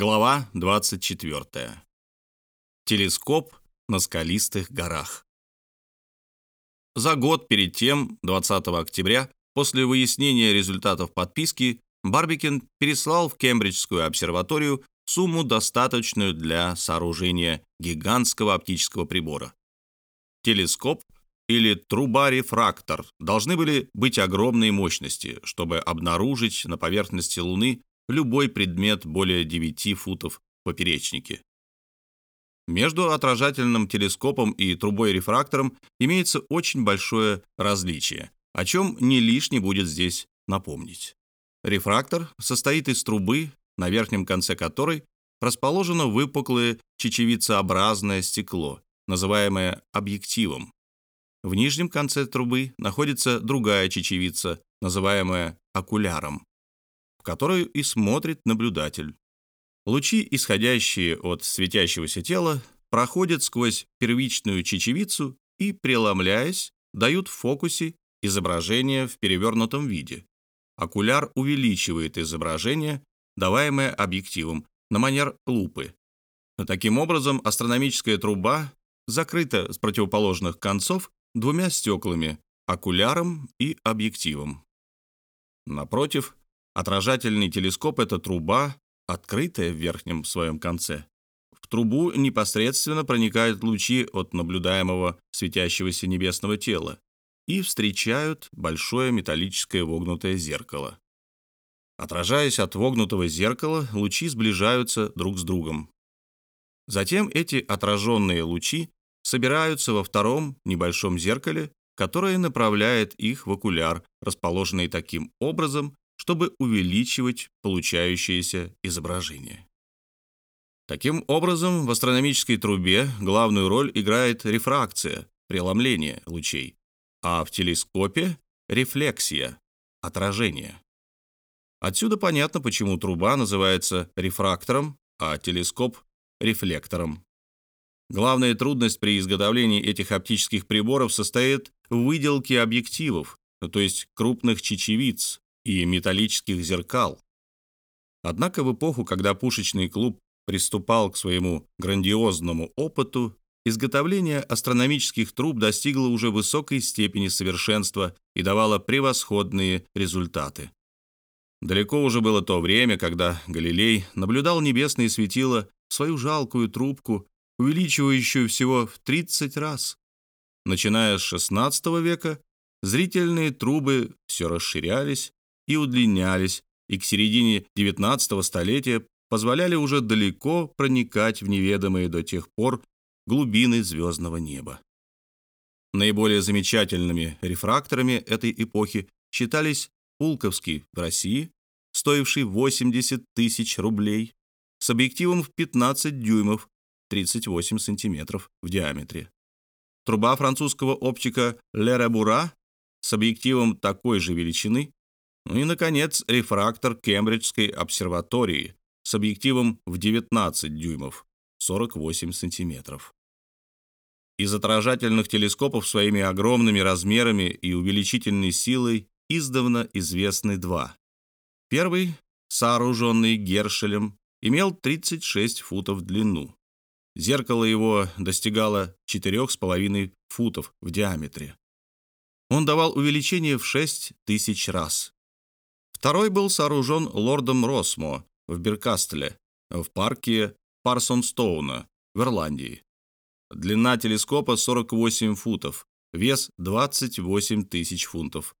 Глава 24. Телескоп на скалистых горах. За год перед тем, 20 октября, после выяснения результатов подписки, Барбикин переслал в Кембриджскую обсерваторию сумму, достаточную для сооружения гигантского оптического прибора. Телескоп или труба-рефрактор должны были быть огромной мощности, чтобы обнаружить на поверхности Луны любой предмет более 9 футов в поперечнике. Между отражательным телескопом и трубой-рефрактором имеется очень большое различие, о чем не лишне будет здесь напомнить. Рефрактор состоит из трубы, на верхнем конце которой расположено выпуклое чечевицеобразное стекло, называемое объективом. В нижнем конце трубы находится другая чечевица, называемая окуляром которую и смотрит наблюдатель. Лучи, исходящие от светящегося тела, проходят сквозь первичную чечевицу и, преломляясь, дают в фокусе изображение в перевернутом виде. Окуляр увеличивает изображение, даваемое объективом, на манер лупы. Таким образом, астрономическая труба закрыта с противоположных концов двумя стеклами – окуляром и объективом. Напротив, Отражательный телескоп — это труба, открытая в верхнем своем конце. В трубу непосредственно проникают лучи от наблюдаемого светящегося небесного тела и встречают большое металлическое вогнутое зеркало. Отражаясь от вогнутого зеркала, лучи сближаются друг с другом. Затем эти отраженные лучи собираются во втором небольшом зеркале, которое направляет их в окуляр, расположенный таким образом, чтобы увеличивать получающееся изображение. Таким образом, в астрономической трубе главную роль играет рефракция, преломление лучей, а в телескопе — рефлексия, отражение. Отсюда понятно, почему труба называется рефрактором, а телескоп — рефлектором. Главная трудность при изготовлении этих оптических приборов состоит в выделке объективов, то есть крупных чечевиц, и металлических зеркал. Однако в эпоху, когда пушечный клуб приступал к своему грандиозному опыту, изготовление астрономических труб достигло уже высокой степени совершенства и давало превосходные результаты. Далеко уже было то время, когда Галилей наблюдал небесные светила в свою жалкую трубку, увеличивающую всего в 30 раз. Начиная с XVI века, зрительные трубы все расширялись, и удлинялись, и к середине XIX столетия позволяли уже далеко проникать в неведомые до тех пор глубины звездного неба. Наиболее замечательными рефракторами этой эпохи считались Пулковский в России, стоивший 80 тысяч рублей, с объективом в 15 дюймов, 38 сантиметров в диаметре. Труба французского оптика Лера Бура с объективом такой же величины и, наконец, рефрактор Кембриджской обсерватории с объективом в 19 дюймов, 48 сантиметров. Из отражательных телескопов своими огромными размерами и увеличительной силой издавна известны два. Первый, сооруженный Гершелем, имел 36 футов в длину. Зеркало его достигало 4,5 футов в диаметре. Он давал увеличение в 6 тысяч раз. Второй был сооружен лордом Росмо в Беркастле, в парке Парсонстоуна в Ирландии. Длина телескопа 48 футов, вес 28 тысяч фунтов.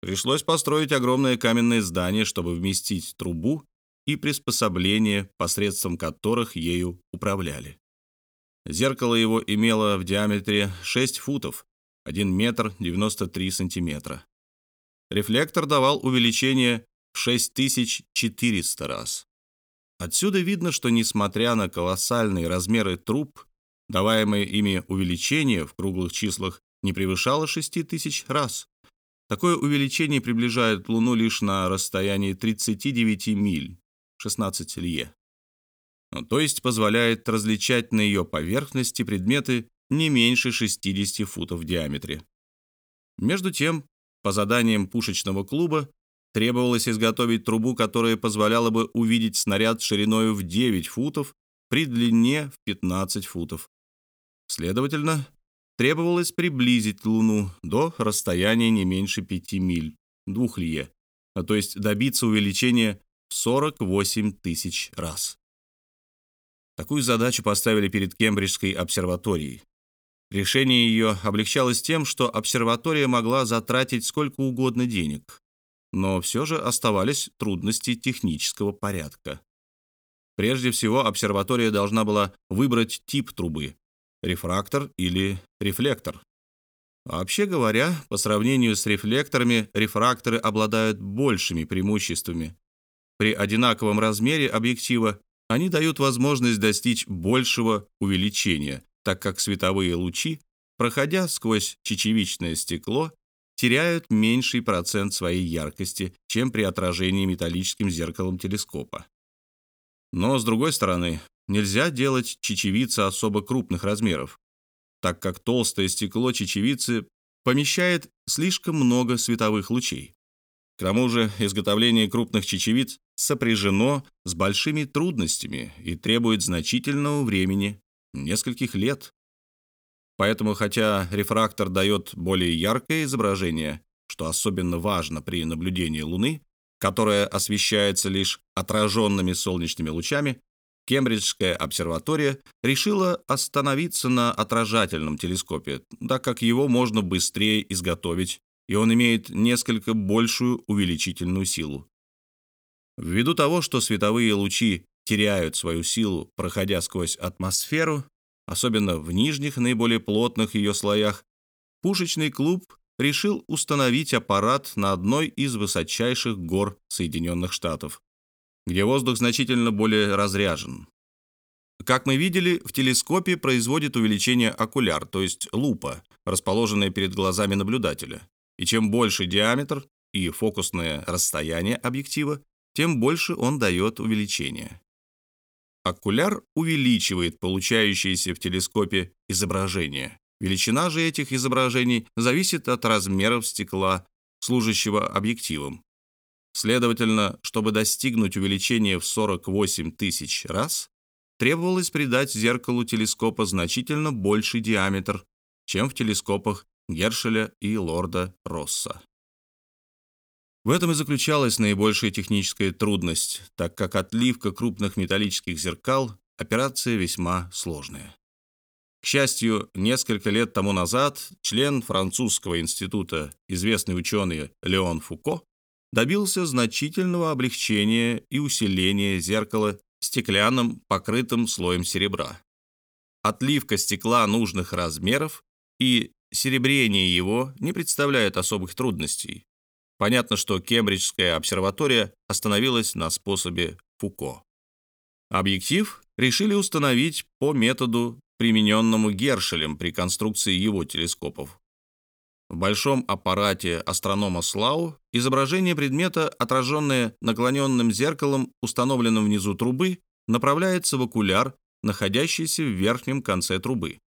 Пришлось построить огромное каменное здание, чтобы вместить трубу и приспособления, посредством которых ею управляли. Зеркало его имело в диаметре 6 футов, 1 метр 93 сантиметра. Рефлектор давал увеличение в 6400 раз. Отсюда видно, что несмотря на колоссальные размеры труб, даваемое ими увеличение в круглых числах не превышало 6000 раз. Такое увеличение приближает Луну лишь на расстоянии 39 миль, 16 лье. Ну, то есть позволяет различать на ее поверхности предметы не меньше 60 футов в диаметре. Между тем, по заданиям пушечного клуба, требовалось изготовить трубу, которая позволяла бы увидеть снаряд шириной в 9 футов при длине в 15 футов. Следовательно, требовалось приблизить Луну до расстояния не меньше 5 миль, двух лье, а то есть добиться увеличения в 48 тысяч раз. Такую задачу поставили перед Кембриджской обсерваторией. Решение ее облегчалось тем, что обсерватория могла затратить сколько угодно денег, но все же оставались трудности технического порядка. Прежде всего, обсерватория должна была выбрать тип трубы – рефрактор или рефлектор. Вообще говоря, по сравнению с рефлекторами, рефракторы обладают большими преимуществами. При одинаковом размере объектива они дают возможность достичь большего увеличения, так как световые лучи, проходя сквозь чечевичное стекло, теряют меньший процент своей яркости, чем при отражении металлическим зеркалом телескопа. Но, с другой стороны, нельзя делать чечевицы особо крупных размеров, так как толстое стекло чечевицы помещает слишком много световых лучей. К тому же изготовление крупных чечевиц сопряжено с большими трудностями и требует значительного времени, нескольких лет. Поэтому, хотя рефрактор дает более яркое изображение, что особенно важно при наблюдении Луны, которая освещается лишь отраженными солнечными лучами, Кембриджская обсерватория решила остановиться на отражательном телескопе, так как его можно быстрее изготовить, и он имеет несколько большую увеличительную силу. Ввиду того, что световые лучи теряют свою силу, проходя сквозь атмосферу, особенно в нижних, наиболее плотных ее слоях, пушечный клуб решил установить аппарат на одной из высочайших гор Соединенных Штатов, где воздух значительно более разряжен. Как мы видели, в телескопе производит увеличение окуляр, то есть лупа, расположенная перед глазами наблюдателя. И чем больше диаметр и фокусное расстояние объектива, тем больше он дает увеличение. Окуляр увеличивает получающееся в телескопе изображение. Величина же этих изображений зависит от размеров стекла, служащего объективом. Следовательно, чтобы достигнуть увеличения в 48 тысяч раз, требовалось придать зеркалу телескопа значительно больший диаметр, чем в телескопах Гершеля и лорда Росса. В этом и заключалась наибольшая техническая трудность, так как отливка крупных металлических зеркал – операция весьма сложная. К счастью, несколько лет тому назад член французского института, известный ученый Леон Фуко, добился значительного облегчения и усиления зеркала стеклянным покрытым слоем серебра. Отливка стекла нужных размеров и серебрение его не представляют особых трудностей, Понятно, что Кембриджская обсерватория остановилась на способе Фуко. Объектив решили установить по методу, примененному Гершелем при конструкции его телескопов. В большом аппарате астронома Слау изображение предмета, отраженное наклоненным зеркалом, установленным внизу трубы, направляется в окуляр, находящийся в верхнем конце трубы.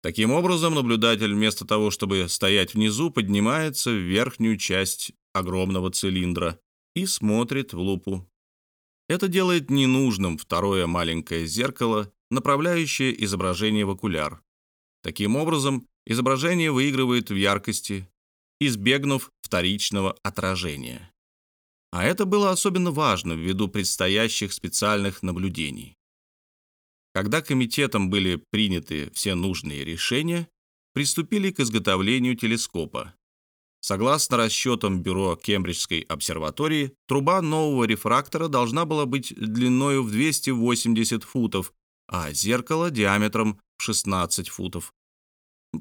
Таким образом, наблюдатель вместо того, чтобы стоять внизу, поднимается в верхнюю часть огромного цилиндра и смотрит в лупу. Это делает ненужным второе маленькое зеркало, направляющее изображение в окуляр. Таким образом, изображение выигрывает в яркости, избегнув вторичного отражения. А это было особенно важно ввиду предстоящих специальных наблюдений. Когда комитетом были приняты все нужные решения, приступили к изготовлению телескопа. Согласно расчетам Бюро Кембриджской обсерватории, труба нового рефрактора должна была быть длиной в 280 футов, а зеркало диаметром в 16 футов.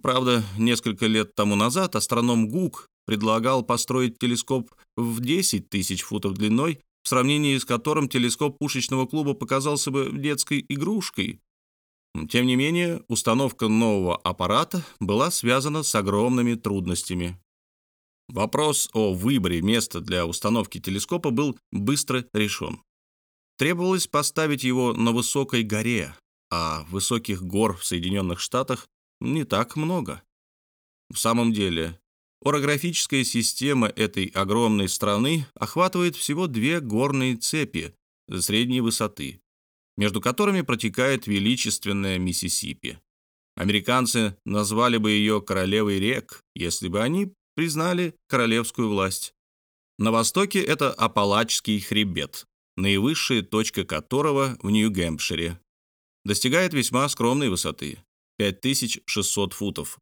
Правда, несколько лет тому назад астроном Гук предлагал построить телескоп в 10 тысяч футов длиной в сравнении с которым телескоп пушечного клуба показался бы детской игрушкой. Тем не менее, установка нового аппарата была связана с огромными трудностями. Вопрос о выборе места для установки телескопа был быстро решен. Требовалось поставить его на высокой горе, а высоких гор в Соединенных Штатах не так много. В самом деле, Орографическая система этой огромной страны охватывает всего две горные цепи средней высоты, между которыми протекает величественная Миссисипи. Американцы назвали бы ее королевой рек, если бы они признали королевскую власть. На востоке это Апалачский хребет, наивысшая точка которого в Нью-Гэмпшире. Достигает весьма скромной высоты – 5600 футов.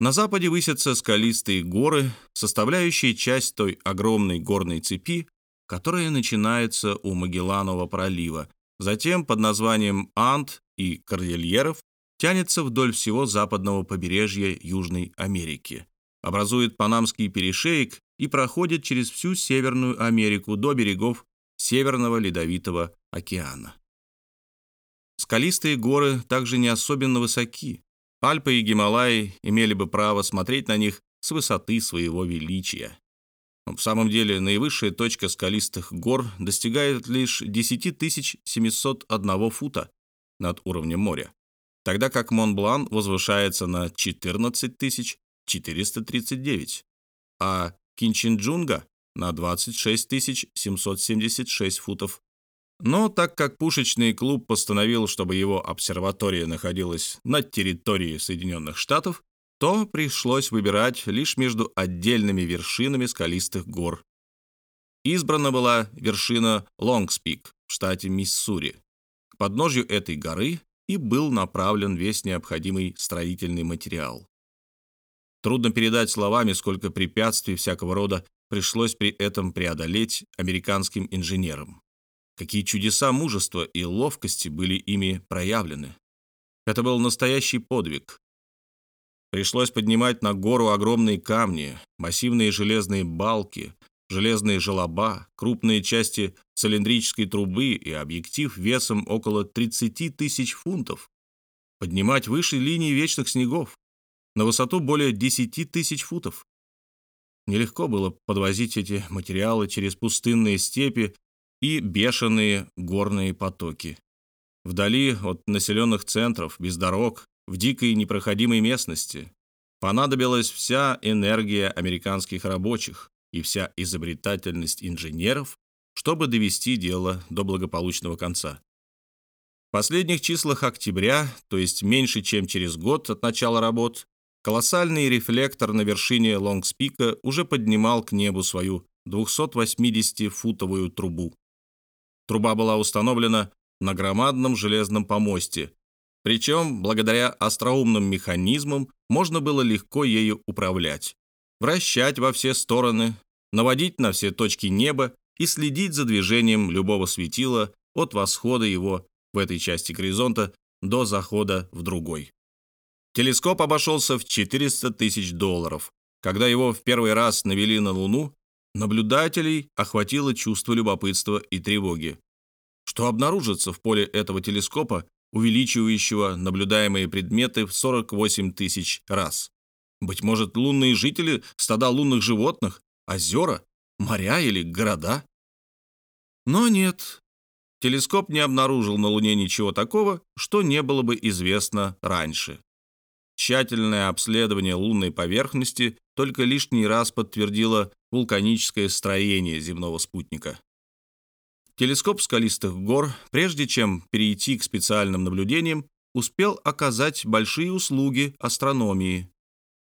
На западе высятся скалистые горы, составляющие часть той огромной горной цепи, которая начинается у Магелланова пролива, затем под названием Ант и Кордильеров тянется вдоль всего западного побережья Южной Америки, образует Панамский перешеек и проходит через всю Северную Америку до берегов Северного Ледовитого океана. Скалистые горы также не особенно высоки. Альпы и Гималаи имели бы право смотреть на них с высоты своего величия. В самом деле, наивысшая точка скалистых гор достигает лишь 10 701 фута над уровнем моря, тогда как Монблан возвышается на 14 439, а Кинчинджунга на 26 776 футов. Но так как пушечный клуб постановил, чтобы его обсерватория находилась на территории Соединенных Штатов, то пришлось выбирать лишь между отдельными вершинами скалистых гор. Избрана была вершина Лонгспик в штате Миссури. К подножью этой горы и был направлен весь необходимый строительный материал. Трудно передать словами, сколько препятствий всякого рода пришлось при этом преодолеть американским инженерам. Какие чудеса мужества и ловкости были ими проявлены. Это был настоящий подвиг. Пришлось поднимать на гору огромные камни, массивные железные балки, железные желоба, крупные части цилиндрической трубы и объектив весом около 30 тысяч фунтов. Поднимать выше линии вечных снегов, на высоту более 10 тысяч футов. Нелегко было подвозить эти материалы через пустынные степи и бешеные горные потоки. Вдали от населенных центров, без дорог, в дикой непроходимой местности. Понадобилась вся энергия американских рабочих и вся изобретательность инженеров, чтобы довести дело до благополучного конца. В последних числах октября, то есть меньше, чем через год от начала работ, Колоссальный рефлектор на вершине Лонгспика уже поднимал к небу свою 280-футовую трубу. Труба была установлена на громадном железном помосте, причем благодаря остроумным механизмам можно было легко ею управлять, вращать во все стороны, наводить на все точки неба и следить за движением любого светила от восхода его в этой части горизонта до захода в другой. Телескоп обошелся в 400 тысяч долларов. Когда его в первый раз навели на Луну, наблюдателей охватило чувство любопытства и тревоги. Что обнаружится в поле этого телескопа, увеличивающего наблюдаемые предметы в 48 тысяч раз? Быть может, лунные жители, стада лунных животных, озера, моря или города? Но нет. Телескоп не обнаружил на Луне ничего такого, что не было бы известно раньше. Тщательное обследование лунной поверхности только лишний раз подтвердило вулканическое строение земного спутника. Телескоп скалистых гор, прежде чем перейти к специальным наблюдениям, успел оказать большие услуги астрономии.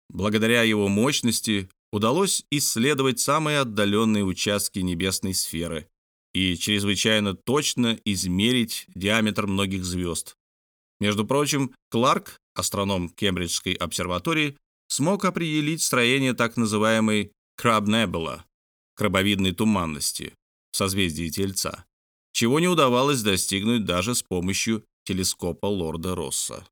Благодаря его мощности удалось исследовать самые отдаленные участки небесной сферы и чрезвычайно точно измерить диаметр многих звезд. Между прочим, Кларк астроном Кембриджской обсерватории, смог определить строение так называемой Nebula – крабовидной туманности в созвездии Тельца, чего не удавалось достигнуть даже с помощью телескопа Лорда Росса.